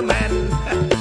man.